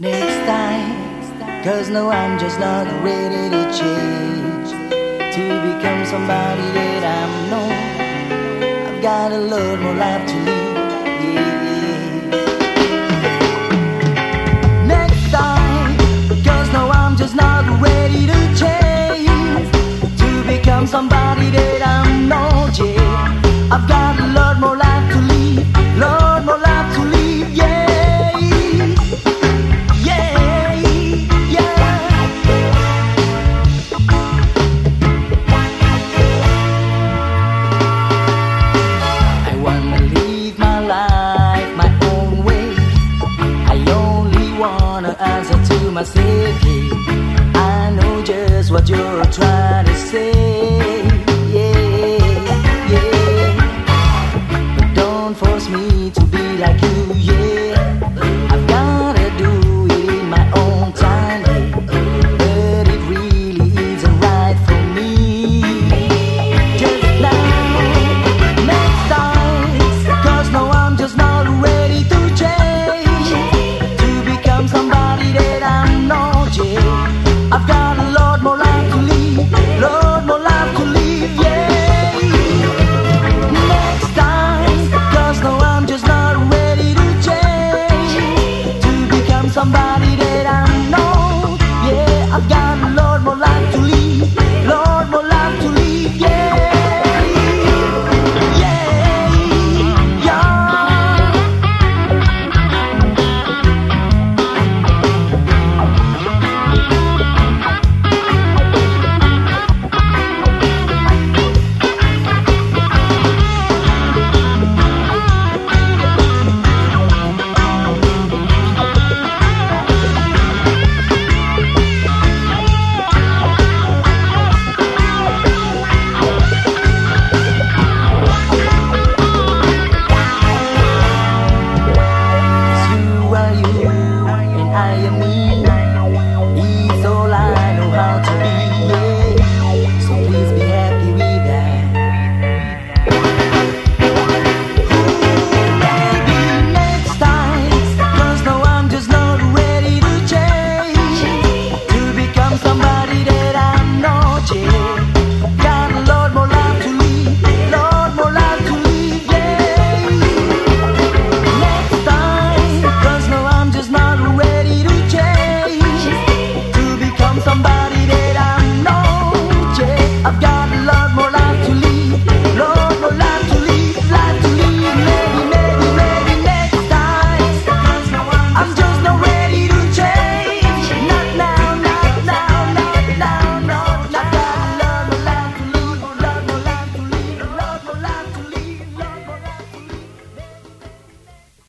next time. Cause no, I'm just not ready to change to become somebody that I'm not. I've got a lot more life to live. Next time, no, I'm just not ready to change to become somebody that I'm not. Yeah, I've got a lot more. Mas cerveja somebody that I know. Yeah, I've got.